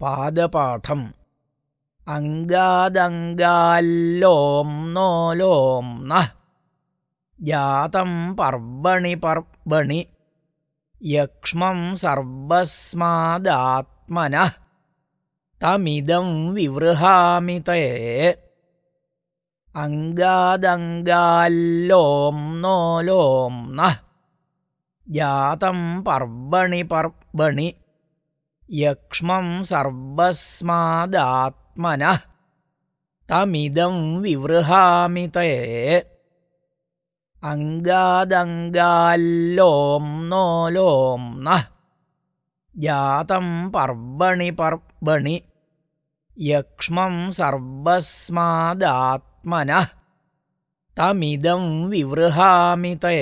പാദപാഠം. അങ്കാദങ്കാല്ലോം നോലോം ജാതം പർവണി പർവണി. യക്ഷ്മം സർവസ്മാദാത്മന തമിതം വിവൃഹാമി തേ. അങ്കാദങ്കാല്ലോം നഃ ജാതം പർവണി പർവണി. യക്ഷ്മം സർവസ്മാദാത്മന തമിതം വിവൃഹാമി തേ അംഗാദംഗാല്ലോംനോ നോലോം നഃ ജാതം പർവണി പർവണി യക്ഷ്മം സർവസ്മാദാത്മന തമിതം വിവൃഹാമി തേ